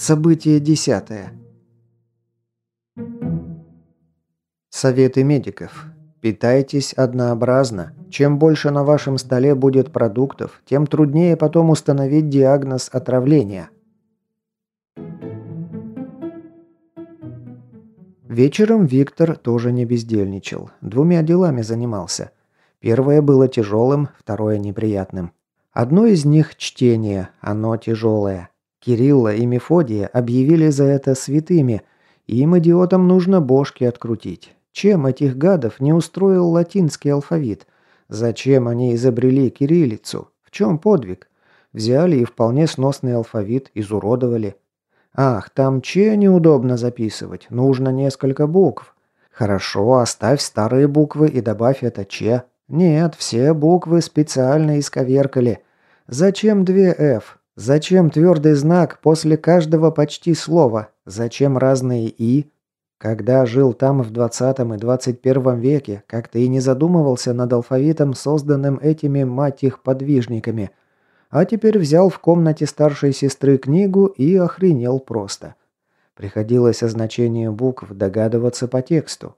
Событие десятое. Советы медиков. Питайтесь однообразно. Чем больше на вашем столе будет продуктов, тем труднее потом установить диагноз отравления. Вечером Виктор тоже не бездельничал. Двумя делами занимался. Первое было тяжелым, второе неприятным. Одно из них – чтение, оно тяжелое. Кирилла и Мефодия объявили за это святыми, им, идиотам, нужно бошки открутить. Чем этих гадов не устроил латинский алфавит? Зачем они изобрели кириллицу? В чем подвиг? Взяли и вполне сносный алфавит изуродовали. Ах, там че неудобно записывать, нужно несколько букв. Хорошо, оставь старые буквы и добавь это че. Нет, все буквы специально исковеркали. Зачем две «Ф»? Зачем твердый знак после каждого почти слова? Зачем разные «и»? Когда жил там в 20 и 21 веке, как-то и не задумывался над алфавитом, созданным этими, мать их, подвижниками. А теперь взял в комнате старшей сестры книгу и охренел просто. Приходилось о значении букв догадываться по тексту.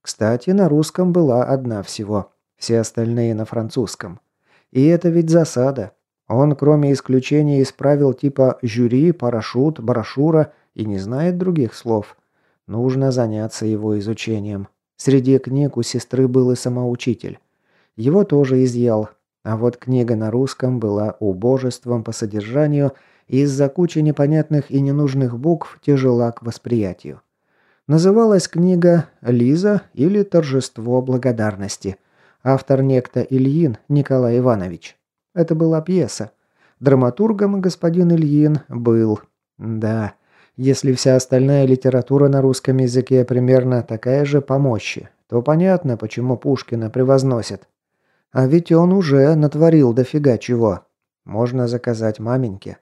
Кстати, на русском была одна всего, все остальные на французском. И это ведь засада. Он, кроме исключений, исправил типа «жюри», «парашют», «брошюра» и не знает других слов. Нужно заняться его изучением. Среди книг у сестры был и самоучитель. Его тоже изъял. А вот книга на русском была убожеством по содержанию и из-за кучи непонятных и ненужных букв тяжела к восприятию. Называлась книга «Лиза» или «Торжество благодарности». Автор некто Ильин Николай Иванович. Это была пьеса. Драматургом господин Ильин был. Да, если вся остальная литература на русском языке примерно такая же по мощи, то понятно, почему Пушкина превозносят. А ведь он уже натворил дофига чего. Можно заказать маменьке.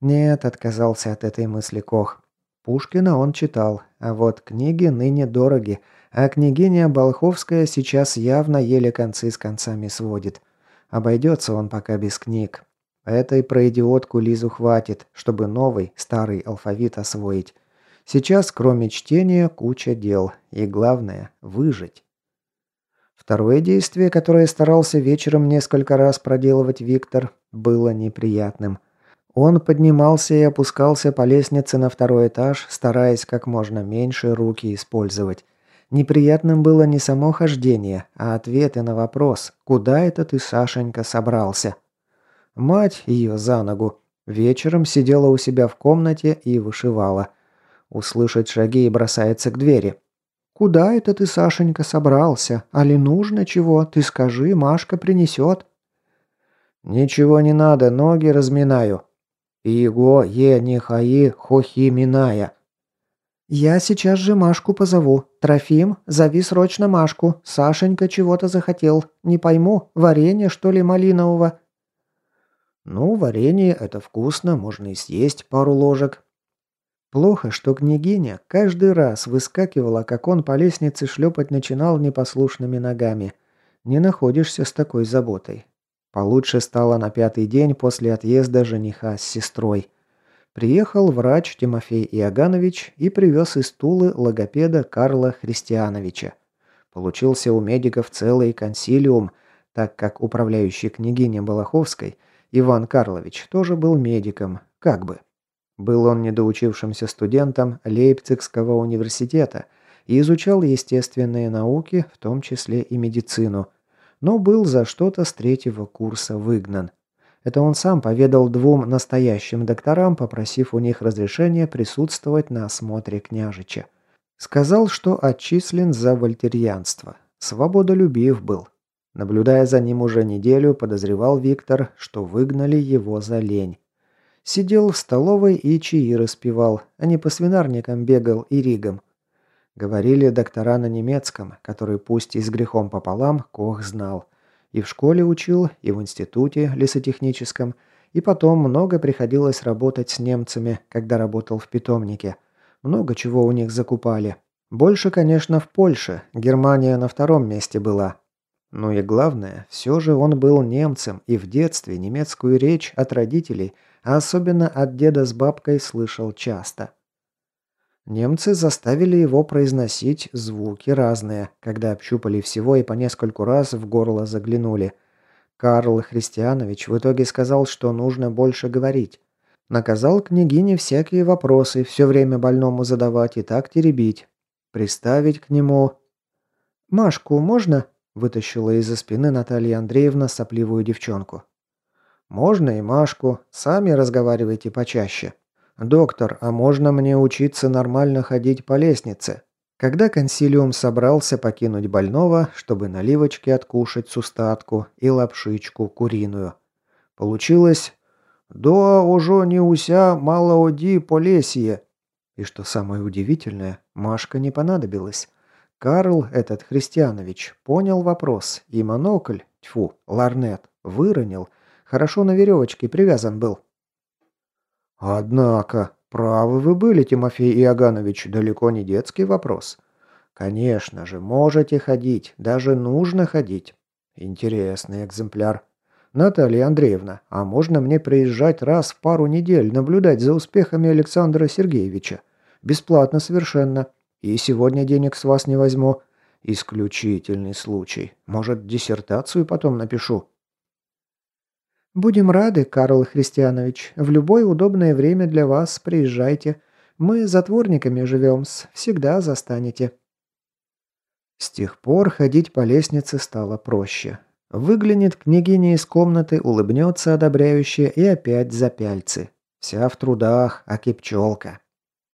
Нет, отказался от этой мысли Кох. Пушкина он читал, а вот книги ныне дороги, а княгиня Болховская сейчас явно еле концы с концами сводит. Обойдется он пока без книг. Этой про идиотку Лизу хватит, чтобы новый, старый алфавит освоить. Сейчас, кроме чтения, куча дел. И главное – выжить. Второе действие, которое старался вечером несколько раз проделывать Виктор, было неприятным. Он поднимался и опускался по лестнице на второй этаж, стараясь как можно меньше руки использовать. Неприятным было не само хождение, а ответы на вопрос «Куда это ты, Сашенька, собрался?». Мать ее за ногу. Вечером сидела у себя в комнате и вышивала. Услышать шаги и бросается к двери. «Куда это ты, Сашенька, собрался? Али нужно чего? Ты скажи, Машка принесет». «Ничего не надо, ноги разминаю». «Иго е нехаи хохи миная». «Я сейчас же Машку позову. Трофим, зови срочно Машку. Сашенька чего-то захотел. Не пойму, варенье, что ли, малинового?» «Ну, варенье – это вкусно, можно и съесть пару ложек». Плохо, что княгиня каждый раз выскакивала, как он по лестнице шлепать начинал непослушными ногами. Не находишься с такой заботой. Получше стало на пятый день после отъезда жениха с сестрой. Приехал врач Тимофей Иоганович и привез из Тулы логопеда Карла Христиановича. Получился у медиков целый консилиум, так как управляющий княгиня Балаховской Иван Карлович тоже был медиком, как бы. Был он недоучившимся студентом Лейпцигского университета и изучал естественные науки, в том числе и медицину, но был за что-то с третьего курса выгнан. Это он сам поведал двум настоящим докторам, попросив у них разрешения присутствовать на осмотре княжича. Сказал, что отчислен за вольтерьянство. Свободолюбив был. Наблюдая за ним уже неделю, подозревал Виктор, что выгнали его за лень. Сидел в столовой и чаи распевал, а не по свинарникам бегал и ригам. Говорили доктора на немецком, который пусть и с грехом пополам, Кох знал – и в школе учил, и в институте лесотехническом, И потом много приходилось работать с немцами, когда работал в питомнике. Много чего у них закупали. Больше, конечно, в Польше. Германия на втором месте была. Ну и главное, все же он был немцем и в детстве немецкую речь от родителей, а особенно от деда с бабкой, слышал часто. Немцы заставили его произносить звуки разные, когда общупали всего и по нескольку раз в горло заглянули. Карл Христианович в итоге сказал, что нужно больше говорить. Наказал княгине всякие вопросы все время больному задавать и так теребить. Приставить к нему... «Машку можно?» – вытащила из-за спины Наталья Андреевна сопливую девчонку. «Можно и Машку. Сами разговаривайте почаще», «Доктор, а можно мне учиться нормально ходить по лестнице?» Когда консилиум собрался покинуть больного, чтобы наливочки откушать с устатку и лапшичку куриную. Получилось «Да уже не уся мало оди по лесье». И что самое удивительное, Машка не понадобилась. Карл, этот Христианович, понял вопрос, и монокль, тьфу, ларнет, выронил. Хорошо на веревочке привязан был. Однако, правы вы были, Тимофей Иоганович, далеко не детский вопрос. Конечно же, можете ходить, даже нужно ходить. Интересный экземпляр. Наталья Андреевна, а можно мне приезжать раз в пару недель, наблюдать за успехами Александра Сергеевича? Бесплатно совершенно. И сегодня денег с вас не возьму. Исключительный случай. Может, диссертацию потом напишу? «Будем рады, Карл Христианович. В любое удобное время для вас приезжайте. Мы затворниками живем, всегда застанете». С тех пор ходить по лестнице стало проще. Выглянет княгиня из комнаты, улыбнется одобряюще и опять за пяльцы. Вся в трудах, а кипчелка.